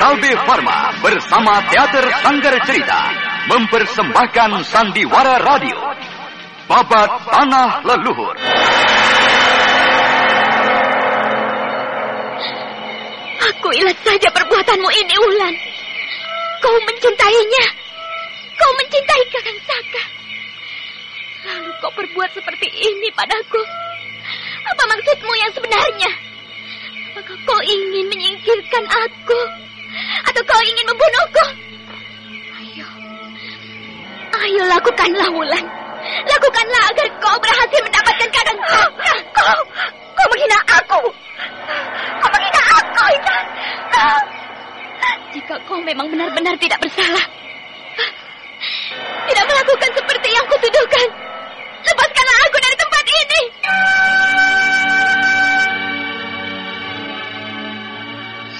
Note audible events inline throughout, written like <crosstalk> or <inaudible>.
Kalbe Farma bersama Teater Sanggar Cerita mempersembahkan Sandiwara Radio. Babat Tanah Leluhur. Aku ilat saja perbuatanmu ini, Wulan. Kau mencintainya. Kau mencintai Kakang Saka. Lalu kau berbuat seperti ini padaku. Apa maksudmu yang sebenarnya? Apakah kau ingin menyingkirkan aku? Atau kau ingin membunuhku? Ayo. Ayo lakukanlah, Wulan. Lakukanlah agar kau berhasil mendapatkan Kakang Saka. Kau, kau menghina aku. Kau menghina aku, Intan. Jika kau memang benar-benar tidak bersalah, tidak melakukan seperti yang kutuduhkan,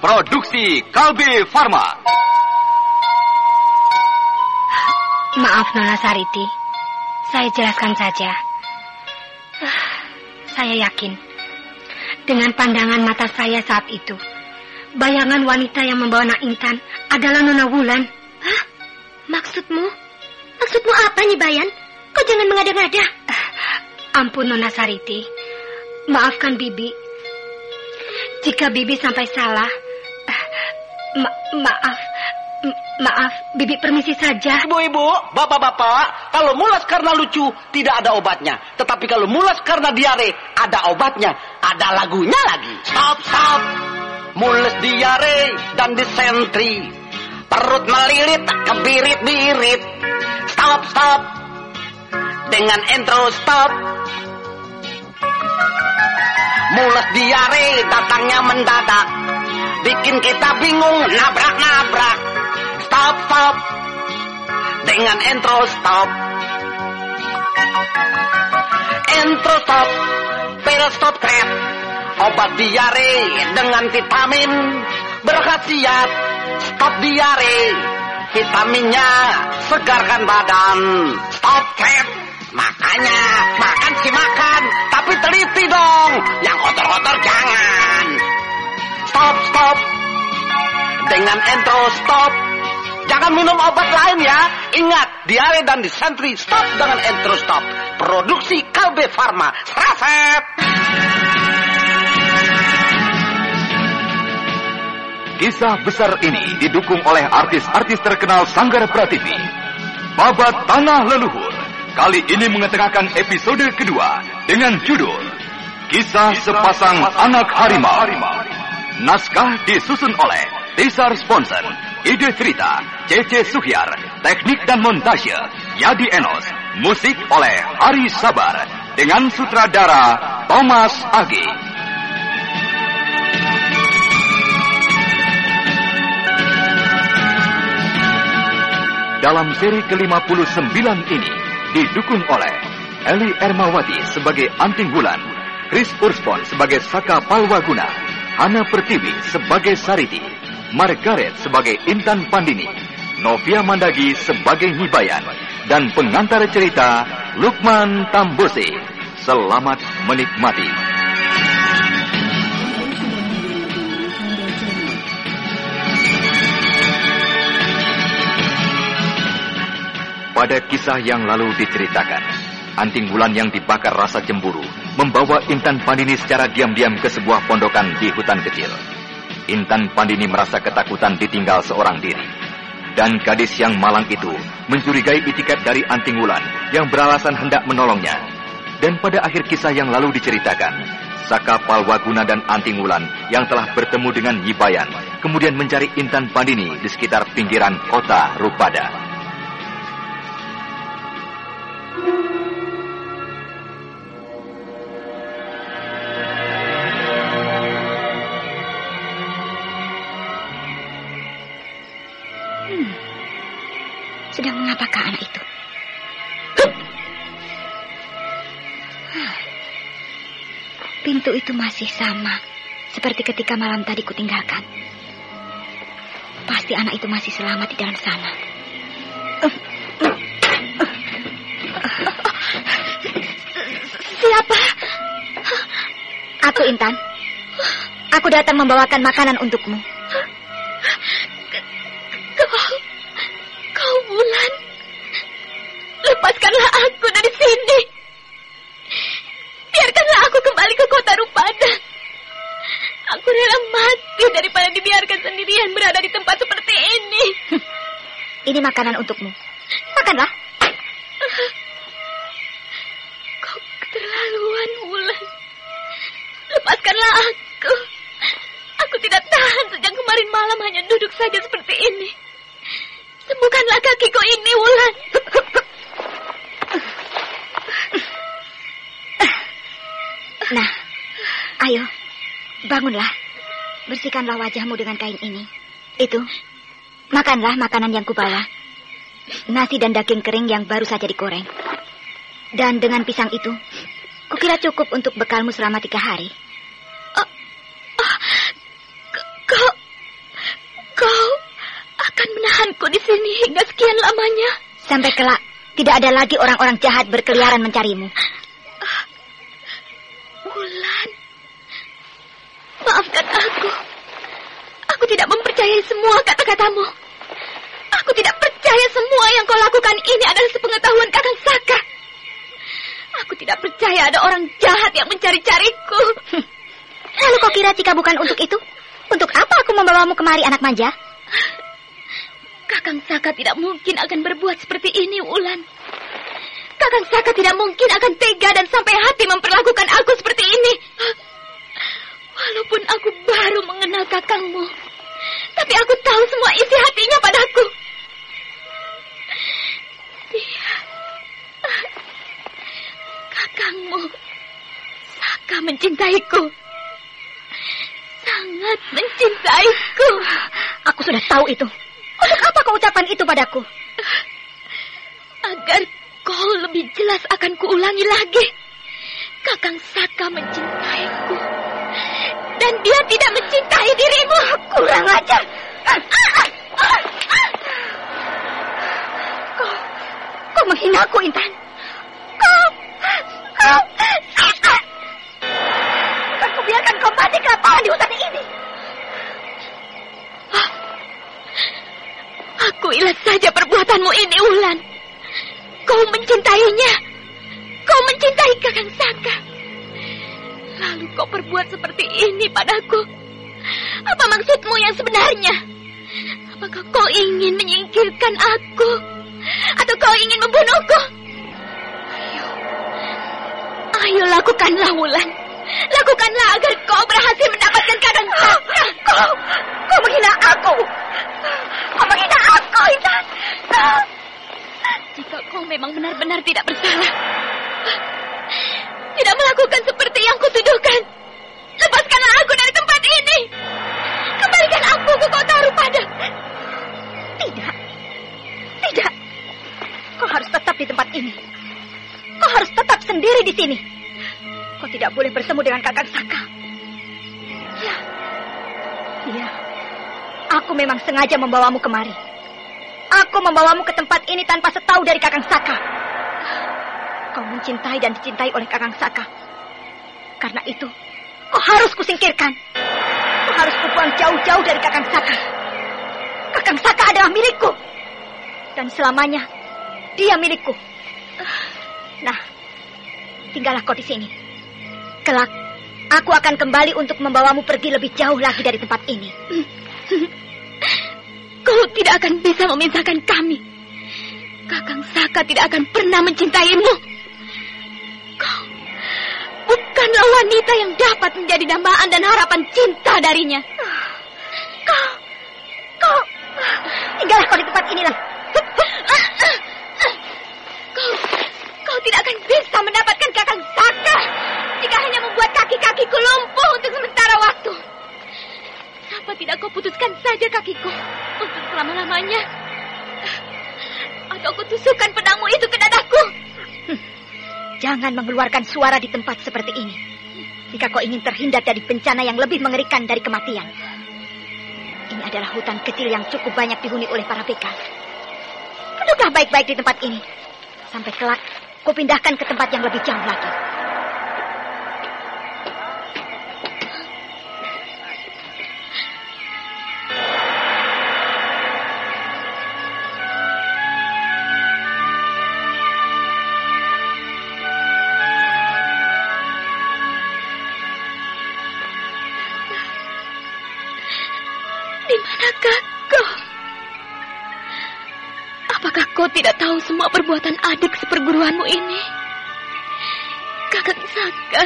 produksi Kalbe Farma. Maaf, Nona Sariti. Saya jelaskan saja. Ah, Saya yakin, dengan pandangan mata saya saat itu, bayangan wanita yang membawa Nak Intan adalah Nona Wulan. Hah? Maksudmu? Maksudmu apa nih, Bayan? Kau jangan mengada-ngada. Ampun, Nona Sariti. Maafkan Bibi. Jika Bibi sampai salah, ah, ma- maaf. Maaf, Bibi permisi saja. Ibu-ibu, bapak-bapak, kalau mulas karena lucu tidak ada obatnya. Tetapi kalau mulas karena diare ada obatnya, ada lagunya lagi. Stop, stop. Mules diare dan disentri. Perut melilit, kebirit-birit. Stop, stop. Dengan intro stop. Mules diare datangnya mendadak. Bikin kita bingung, nabrak-nabrak. Stop, stop. Dengan intro stop. Intro stop. Pil stop crap. Obat diare dengan vitamin berkhasiat. Stop diare. Vitaminnya segarkan badan. Stop crap. Makanya makan sih makan, tapi teliti dong. Yang kotor-kotor jangan. Stop, stop. Dengan intro stop. Jangan minum obat lain ya. Ingat, diare dan disentri stop dengan intro stop. Produksi Kalbe Farma. Seraset. Kisah besar ini didukung oleh artis-artis terkenal Sanggar Prativi. Babat Tanah Leluhur kali ini mengetengahkan episode kedua dengan judul Kisah Sepasang Anak Harimau. Naskah disusun oleh Tisar Sponsor, ide cerita CC Suhyar, teknik dan montase Yadi Enos, musik oleh Hari Sabar dengan sutradara Thomas Agi. Dalam seri ke-59 ini didukung oleh Eli Ermawati sebagai Anting Bulan, Chris Urspon sebagai Saka Palwaguna, Ana Pertiwi sebagai Sariti, Margaret sebagai Intan Pandini, Novia Mandagi sebagai Nibayan, dan pengantar cerita Lukman Tambose. Selamat menikmati. Pada kisah yang lalu diceritakan, anting bulan yang dibakar rasa cemburu membawa Intan Pandini secara diam-diam ke sebuah pondokan di hutan kecil. Intan Pandini merasa ketakutan ditinggal seorang diri. Dan gadis yang malang itu mencurigai itikat dari Anting Wulan yang beralasan hendak menolongnya. Dan pada akhir kisah yang lalu diceritakan, Saka Palwaguna dan Anting Wulan yang telah bertemu dengan Yibayan, kemudian mencari Intan Pandini di sekitar pinggiran kota Rupada. Pintu itu masih sama seperti ketika malam tadi kutinggalkan. Pasti anak itu masih selamat di dalam sana. Siapa? Aku Intan. Aku datang membawakan makanan untukmu. Rela mati daripada dibiarkan sendirian berada di tempat seperti ini. <laughs> Ini makanan untukmu. Makanlah. <laughs> Kau keterlaluan, Wulan. Lepaskanlah aku. Aku tidak tahan sejak kemarin malam hanya duduk saja seperti ini. Sembuhkanlah kakiku ini, Wulan. <laughs> Nah, ayo, bangunlah. Bersihkanlah wajahmu dengan kain ini. Itu, makanlah makanan yang kubawa. Nasi dan daging kering yang baru saja digoreng. Dan dengan pisang itu, kukira cukup untuk bekalmu selama tiga hari. Kau, kau akan menahanku di sini hingga sekian lamanya. Sampai kelak, tidak ada lagi orang-orang jahat berkeliaran mencarimu. Kata-katamu. Aku tidak percaya semua yang kau lakukan ini adalah sepengetahuan Kakang Saka. Aku tidak percaya ada orang jahat yang mencari-cariku. <laughs> Lalu kau kira jika bukan untuk itu? Untuk apa aku membawamu kemari anak manja? Kakang Saka tidak mungkin akan berbuat seperti ini, Wulan. Kakang Saka tidak mungkin akan tega dan sampai hati memperlakukan aku seperti ini. Walaupun aku baru mengenal kakangmu. Tapi aku tahu semua isi hatinya padaku. Dia... Kakangmu... Saka mencintaiku. Sangat mencintaiku. Aku sudah tahu itu. Untuk apa kau ucapan itu padaku? Agar kau lebih jelas akan kuulangi lagi. Kakang Saka mencintaiku. Dan dia tidak mencintai dirimu. Kurang ajar. Kau, kau menghina aku, Intan. Kau, kau, Bukan kubiarkan kau mati kelaparan di hutan ini. Aku ilat saja perbuatanmu ini, Ulan. Kau mencintainya. Kau mencintai Kakang Saka. Kau berbuat seperti ini padaku. Apa maksudmu yang sebenarnya? Apakah kau ingin menyingkirkan aku? Atau kau ingin membunuhku? Ayo. Ayo lakukanlah, Wulan. Lakukanlah agar kau berhasil mendapatkan Kakang Saka. Kau, kau menghina aku. Kau menghina aku, Intan. Jika kau memang benar-benar tidak bersalah, tidak melakukan seperti yang kutuduhkan, lepaskanlah aku dari tempat ini. Kembalikan aku ke kota Rupada. Tidak. Tidak. Kau harus tetap di tempat ini. Kau harus tetap sendiri di sini. Kau tidak boleh bertemu dengan kakak Saka. Ya. Iya. Aku memang sengaja membawamu kemari. Aku membawamu ke tempat ini tanpa setahu dari kakang Saka. Kau mencintai dan dicintai oleh kakang Saka. Karena itu, kau harus kusingkirkan. Kau harus kubuang jauh-jauh dari kakang Saka. Kakang Saka adalah milikku. Dan selamanya, Dia milikku. Nah, tinggallah kau di sini. Kelak, aku akan kembali untuk membawamu pergi lebih jauh lagi dari tempat ini. Kau tidak akan bisa memisahkan kami. Kakang Saka tidak akan pernah mencintaimu. Kau bukanlah wanita yang dapat menjadi dambaan dan harapan cinta darinya. Kau, kau, tinggallah kau di tempat inilah. Kau, kau tidak akan bisa mendapatkan kakang Saka jika hanya membuat kaki-kakiku lumpuh untuk sementara waktu. Kenapa tidak kau putuskan saja kakiku untuk selama-lamanya? Atau kau tusukkan pedangmu itu ke dadaku? Jangan mengeluarkan suara di tempat seperti ini. Jika kau ingin terhindar dari bencana yang lebih mengerikan dari kematian. Ini adalah hutan kecil yang cukup banyak dihuni oleh para begal. Duduklah baik-baik di tempat ini. Sampai kelak, kau pindahkan ke tempat yang lebih jauh lagi. Tidak tahu semua perbuatan adik seperguruanmu ini? Kakak Saka,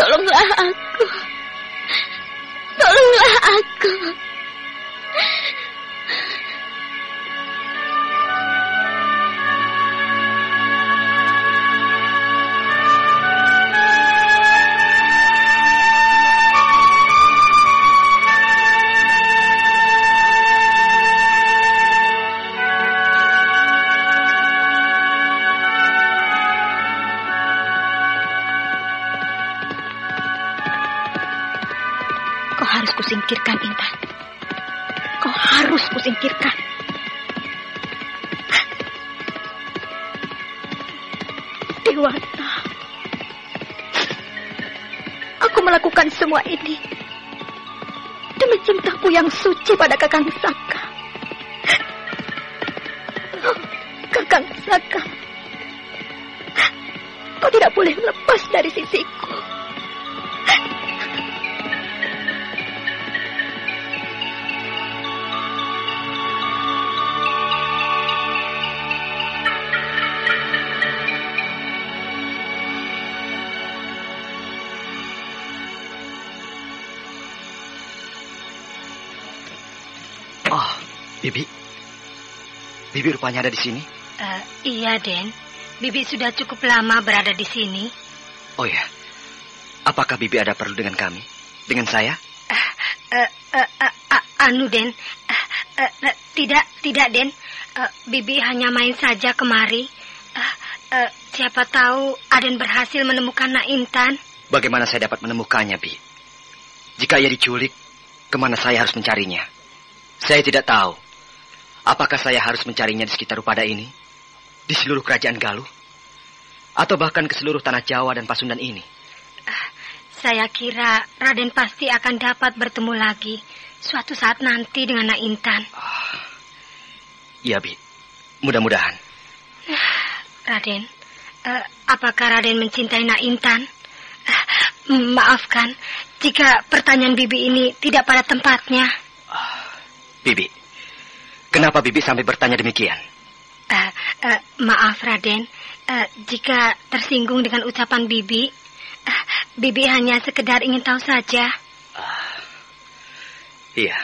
tolonglah aku. Tolonglah aku. Kau harus kusingkirkan, Intan. Kau harus kusingkirkan. Dewata. Aku melakukan semua ini demi cintaku yang suci pada Kakang Saka. Oh, Kakang Saka. Kau tidak boleh lepas dari sisiku. Bibi rupanya ada di sini. Eh, iya, Den. Bibi sudah cukup lama berada di sini. Oh ya. Apakah Bibi ada perlu dengan kami? Dengan saya? Eh, eh, eh, eh, anu, Den. Eh, eh, eh, tidak, tidak, Den. Eh, Bibi hanya main saja kemari. Eh, eh, siapa tahu Aden berhasil menemukan Nak Intan. Bagaimana saya dapat menemukannya, Bi? Jika ia diculik, ke mana saya harus mencarinya? Saya tidak tahu. Apakah saya harus mencarinya di sekitar Upada ini? Di seluruh kerajaan Galuh? Atau bahkan ke seluruh tanah Jawa dan Pasundan ini? Saya kira Raden pasti akan dapat bertemu lagi suatu saat nanti dengan Nak Intan. Iya, Bi. Mudah-mudahan. Raden, eh, apakah Raden mencintai Nak Intan? Eh, maafkan jika pertanyaan Bibi ini tidak pada tempatnya. Bibi, kenapa Bibi sampai bertanya demikian? Eh, eh, maaf Raden, Eh, jika tersinggung dengan ucapan Bibi, eh, Bibi hanya sekedar ingin tahu saja. Iya.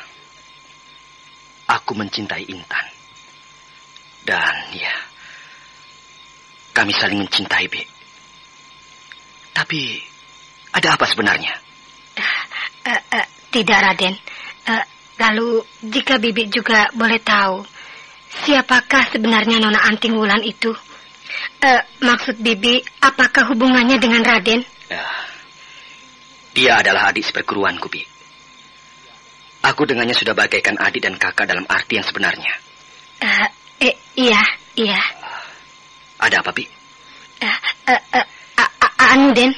Aku mencintai Intan. Dan ya, kami saling mencintai, Bi. Tapi, ada apa sebenarnya? Eh, eh, tidak Raden. Eh, lalu jika Bibi juga boleh tahu, siapakah sebenarnya Nona Anting Wulan itu? Eh, maksud Bibi, apakah hubungannya dengan Raden? Ya, dia adalah adik seperguruanku, Bi. Aku dengannya sudah bagaikan adik dan kakak dalam arti yang sebenarnya. Eh, eh, iya, iya. Ada apa, Bi? Eh, eh, eh, a- a- anu, Den.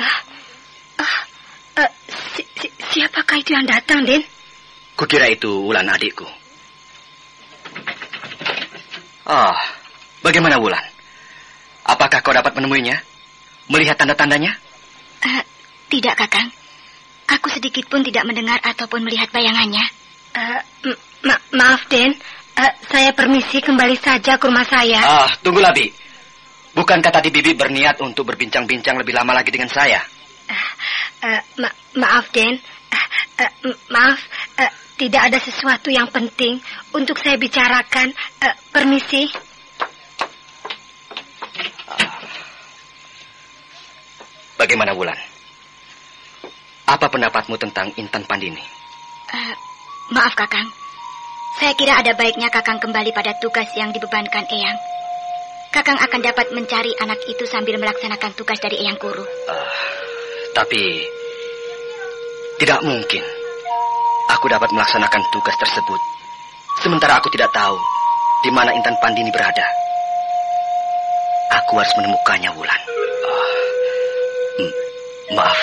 Ah, ah, eh, si- si- yang datang, Den? Kukira itu Wulan adikku. Oh, bagaimana Wulan? Apakah kau dapat menemuinya? Melihat tanda-tandanya? Uh, tidak, Kakang. Aku sedikit pun tidak mendengar ataupun melihat bayangannya. Uh, ma maaf, Den. Uh, saya permisi kembali saja ke rumah saya. Ah, tunggulah, Bi. Bukankah tadi Bibi berniat untuk berbincang-bincang lebih lama lagi dengan saya? Uh, uh, ma maaf, Den. Uh, maaf, uh, tidak ada sesuatu yang penting untuk saya bicarakan. Uh, permisi. Bagaimana Wulan? Apa pendapatmu tentang Intan Pandini? Uh, maaf Kakang. Saya kira ada baiknya Kakang kembali pada tugas yang dibebankan Eyang. Kakang akan dapat mencari anak itu sambil melaksanakan tugas dari Eyang Guru. Uh, tapi tidak mungkin aku dapat melaksanakan tugas tersebut sementara aku tidak tahu di mana Intan Pandini berada. Aku harus menemukannya, Wulan. Maaf,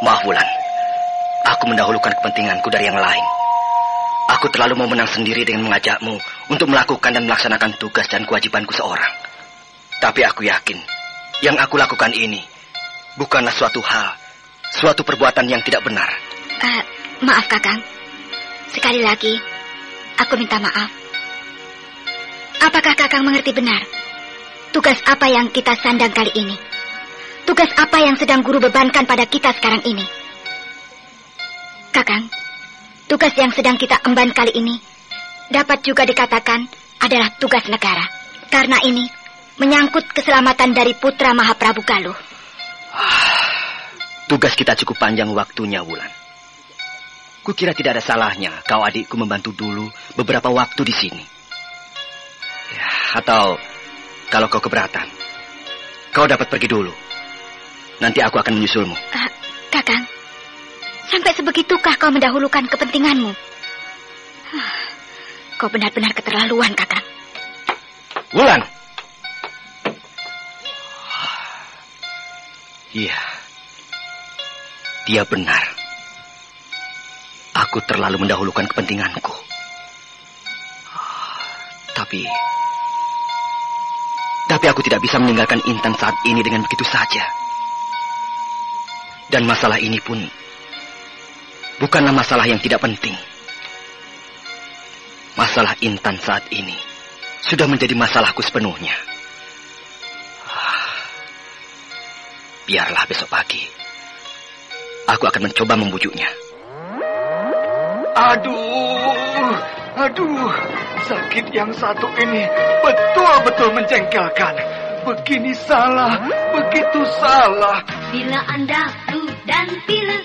maaf Wulan. Aku mendahulukan kepentinganku dari yang lain. Aku terlalu mau menang sendiri dengan mengajakmu untuk melakukan dan melaksanakan tugas dan kewajibanku seorang. Tapi aku yakin, yang aku lakukan ini bukanlah suatu hal, suatu perbuatan yang tidak benar. Maaf, Kakang. Sekali lagi, aku minta maaf. Apakah Kakang mengerti benar tugas apa yang kita sandang kali ini? Tugas apa yang sedang guru bebankan pada kita sekarang ini? Kakang, tugas yang sedang kita emban kali ini dapat juga dikatakan adalah tugas negara. Karena ini menyangkut keselamatan dari putra Mahaprabu Galuh. tugas kita cukup panjang waktunya, Wulan. Kukira tidak ada salahnya kau adikku membantu dulu beberapa waktu di sini. Ya, atau kalau kau keberatan, kau dapat pergi dulu Nanti aku akan menyusulmu. Uh, kakang, sampai sebegitukah kau mendahulukan kepentinganmu? Uh, kau benar-benar keterlaluan, kakang. Wulan. Iya. Dia benar. Aku terlalu mendahulukan kepentinganku. Tapi... Tapi aku tidak bisa meninggalkan Intan saat ini dengan begitu saja. Dan masalah ini pun bukanlah masalah yang tidak penting. Masalah Intan saat ini sudah menjadi masalahku sepenuhnya. Biarlah besok pagi. Aku akan mencoba membujuknya. Aduh, aduh, sakit yang satu ini betul-betul menjengkelkan. Begini salah, begitu salah. Bila Anda dan pilek,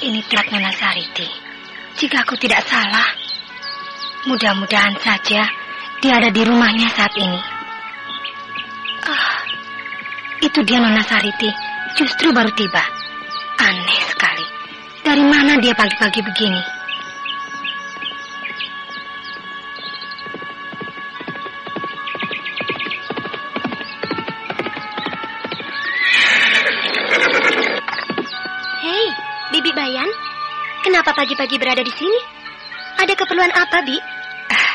Ini plat Nona Sariti. Jika aku tidak salah, mudah-mudahan saja dia ada di rumahnya saat ini. Ah, itu dia Nona Sariti. Justru baru tiba. Aneh sekali. Dari mana dia pagi-pagi begini? Kenapa pagi-pagi berada di sini? Ada keperluan apa, Bi? Uh,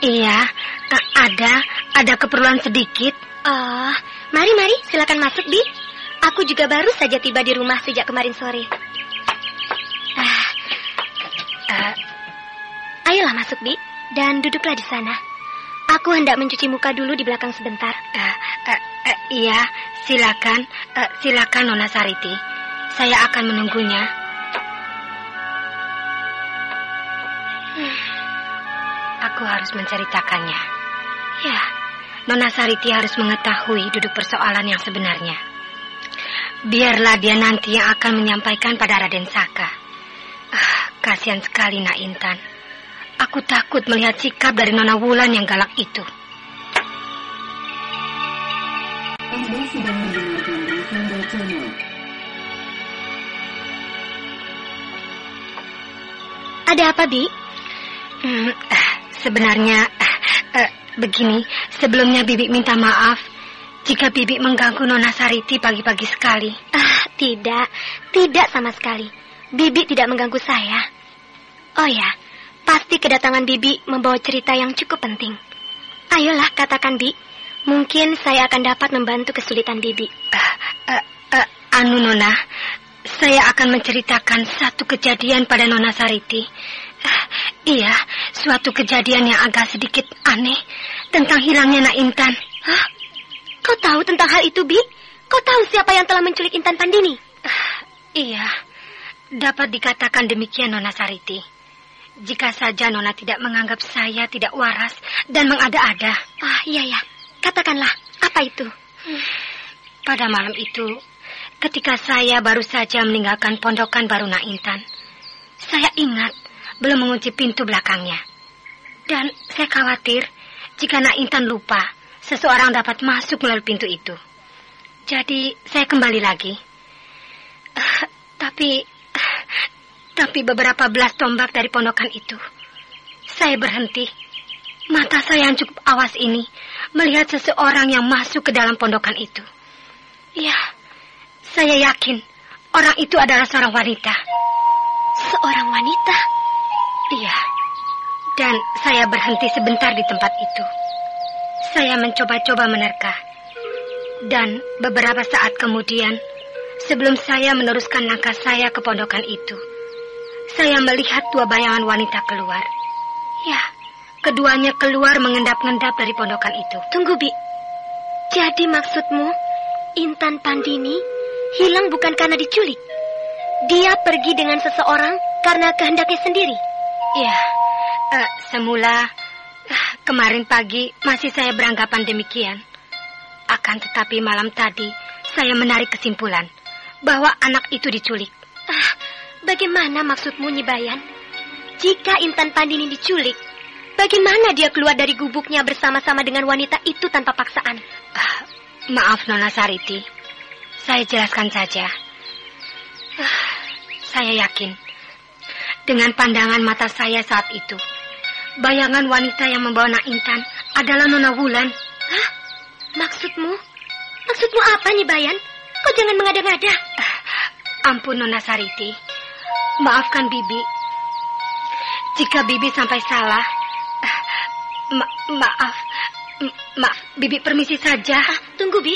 iya, uh, ada, ada keperluan sedikit. Oh, mari, mari, silakan masuk, Bi. Aku juga baru saja tiba di rumah sejak kemarin sore. Uh, uh, ayo, Ayolah masuk, Bi, dan duduklah di sana. Aku hendak mencuci muka dulu di belakang sebentar. Uh, uh, uh, iya, silakan. Uh, silakan Nona Sariti. Saya akan menunggunya. Aku harus menceritakannya. Ya, Nona Sariti harus mengetahui duduk persoalan yang sebenarnya. Biarlah dia nanti yang akan menyampaikan pada Raden Saka. Ah, kasihan sekali Nak Intan. Aku takut melihat sikap dari Nona Wulan yang galak itu. Ada apa, Bi? Hmm, sebenarnya uh, begini, sebelumnya Bibi minta maaf jika Bibi mengganggu Nona Sariti pagi-pagi sekali. Ah, tidak, tidak sama sekali. Bibi tidak mengganggu saya. Oh ya, Pasti kedatangan Bibi membawa cerita yang cukup penting. Ayolah katakan Bi, mungkin saya akan dapat membantu kesulitan Bibi. Uh, uh, uh, anu Nona, saya akan menceritakan satu kejadian pada Nona Sariti. Uh, iya, suatu kejadian yang agak sedikit aneh tentang hilangnya Nak Intan. Hah? Kau tahu tentang hal itu, Bi? Kau tahu siapa yang telah menculik Intan Pandini? Uh, iya, dapat dikatakan demikian Nona Sariti. Jika saja Nona tidak menganggap saya tidak waras dan mengada-ada. Ah, iya ya. Katakanlah, apa itu? Pada malam itu, ketika saya baru saja meninggalkan pondokan baru Intan, saya ingat belum mengunci pintu belakangnya. Dan saya khawatir jika Nak Intan lupa, seseorang dapat masuk melalui pintu itu. Jadi saya kembali lagi. Uh, tapi tapi beberapa belas tombak dari pondokan itu, saya berhenti. Mata saya yang cukup awas ini melihat seseorang yang masuk ke dalam pondokan itu. Ya, saya yakin orang itu adalah seorang wanita. Seorang wanita? Iya. Dan saya berhenti sebentar di tempat itu. Saya mencoba-coba menerka. Dan beberapa saat kemudian, sebelum saya meneruskan langkah saya ke pondokan itu, saya melihat dua bayangan wanita keluar. Ya, keduanya keluar mengendap-endap dari pondokan itu. Tunggu, Bi. Jadi maksudmu, Intan Pandini hilang bukan karena diculik? Dia pergi dengan seseorang karena kehendaknya sendiri? Ya, uh, semula uh, kemarin pagi masih saya beranggapan demikian. Akan tetapi malam tadi saya menarik kesimpulan bahwa anak itu diculik. Ah, Bagaimana maksudmu, Nyibayan? Jika Intan Pandini diculik, bagaimana dia keluar dari gubuknya bersama-sama dengan wanita itu tanpa paksaan? Uh, maaf, Nona Sariti. Saya jelaskan saja. Uh, saya yakin, dengan pandangan mata saya saat itu, bayangan wanita yang membawa Nak Intan adalah Nona Wulan. Hah? Maksudmu? Maksudmu apa, Nyibayan? Kau jangan mengada-ngada. Uh, ampun, Nona Sariti. Maafkan Bibi. Jika Bibi sampai salah, ma maaf, maaf, Bibi permisi saja. Ah, tunggu, Bi.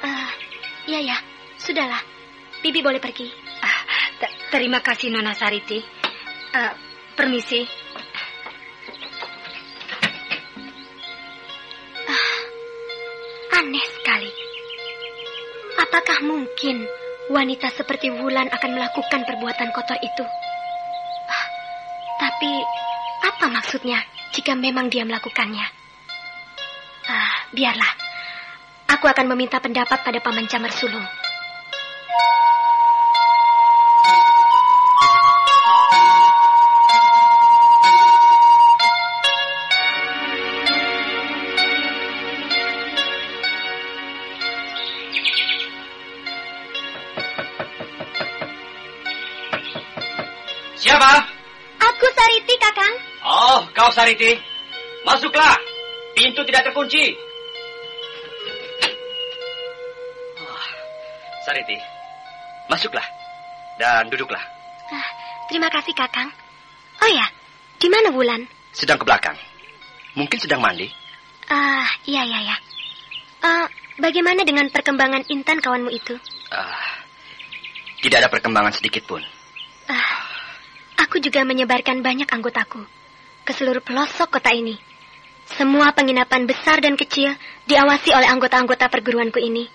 Uh, ya ya, sudahlah. Bibi boleh pergi. Uh, terima kasih Nona Sariti. Uh, permisi. Uh, aneh sekali. Apakah mungkin wanita seperti Wulan akan melakukan perbuatan kotor itu. Ah, tapi apa maksudnya jika memang dia melakukannya? Ah, biarlah. Aku akan meminta pendapat pada Paman Camar Sulung. Sariti. Masuklah. Pintu tidak terkunci. Oh, Sariti, masuklah. Dan duduklah. Ah, terima kasih, Kakang. Oh ya, di mana Wulan? Sedang ke belakang. Mungkin sedang mandi. Ah, uh, iya, iya, iya. Uh, bagaimana dengan perkembangan Intan kawanmu itu? Uh, tidak ada perkembangan sedikit pun. Uh, aku juga menyebarkan banyak anggotaku. Ke seluruh pelosok kota ini. Semua penginapan besar dan kecil diawasi oleh anggota-anggota perguruanku ini.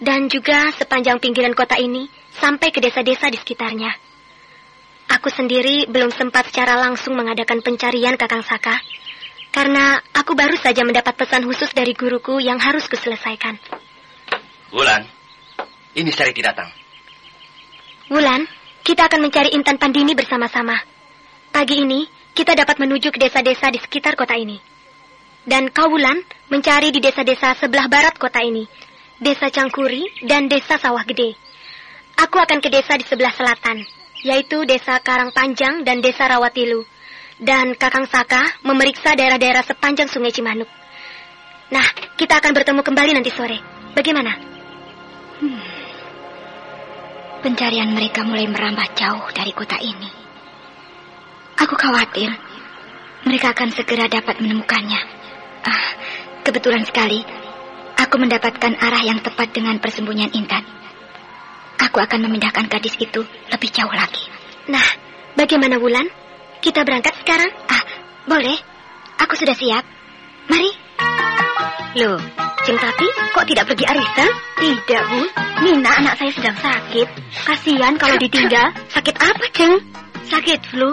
Dan juga sepanjang pinggiran kota ini sampai ke desa-desa di sekitarnya. Aku sendiri belum sempat secara langsung mengadakan pencarian Kakang Saka. Karena aku baru saja mendapat pesan khusus dari guruku yang harus kuselesaikan. Wulan, ini Sariti datang. Wulan, kita akan mencari Intan Pandini bersama-sama. Pagi ini, kita dapat menuju ke desa-desa di sekitar kota ini. Dan kau Wulan mencari di desa-desa sebelah barat kota ini. Desa Cangkuri dan Desa Sawah Gede. Aku akan ke desa di sebelah selatan, yaitu Desa Karang Panjang dan Desa Rawatilu. Dan Kakang Saka memeriksa daerah-daerah sepanjang Sungai Cimanuk. Nah, kita akan bertemu kembali nanti sore. Bagaimana? Hmm. Pencarian mereka mulai merambah jauh dari kota ini. Aku khawatir mereka akan segera dapat menemukannya. Ah, kebetulan sekali aku mendapatkan arah yang tepat dengan persembunyian Intan. Aku akan memindahkan gadis itu lebih jauh lagi. Nah, bagaimana Wulan? Kita berangkat sekarang? Ah, boleh. Aku sudah siap. Mari. Loh, Ceng Tati kok tidak pergi arisan? Tidak, Bu. Nina anak saya sedang sakit. Kasihan kalau ditinggal. <laughs> Sakit apa, Ceng? Sakit flu,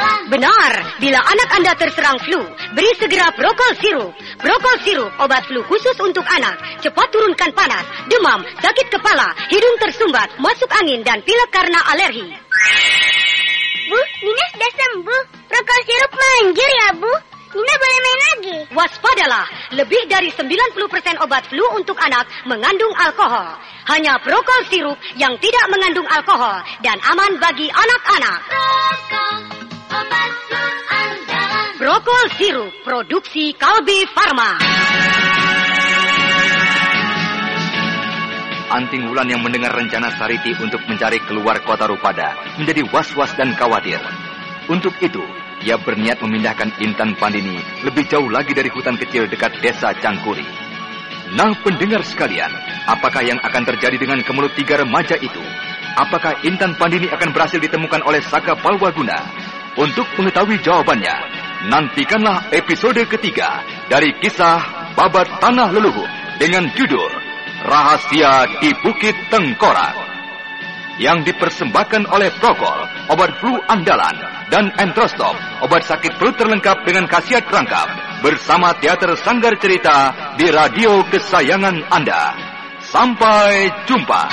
Benar, bila anak Anda terserang flu, beri segera Prokol sirup. Prokol sirup, obat flu khusus untuk anak. Cepat turunkan panas, demam, sakit kepala, hidung tersumbat, masuk angin, dan pilek karena alergi. Bu, Nina sudah sembuh. Prokol sirup manjur ya, Bu. Nina boleh main lagi. Waspadalah, lebih dari 90% obat flu untuk anak mengandung alkohol. Hanya Prokol sirup yang tidak mengandung alkohol dan aman bagi anak-anak. Prokol, obat. Prokol sirup, produksi Kalbi Farma. Anting Wulan yang mendengar rencana Sariti untuk mencari keluar kota Rupada menjadi was-was dan khawatir. Untuk itu, ia berniat memindahkan Intan Pandini lebih jauh lagi dari hutan kecil dekat desa Cangkuri. Nah, pendengar sekalian, apakah yang akan terjadi dengan kemelut tiga remaja itu? Apakah Intan Pandini akan berhasil ditemukan oleh Saka Palwaguna? Untuk mengetahui jawabannya, nantikanlah episode ketiga dari kisah Babat Tanah Leluhur dengan judul Rahasia di Bukit Tengkorak yang dipersembahkan oleh Prokol, obat flu andalan, dan Entrostop, obat sakit perut terlengkap dengan khasiat rangkap, bersama Teater Sanggar Cerita di radio kesayangan Anda. Sampai jumpa.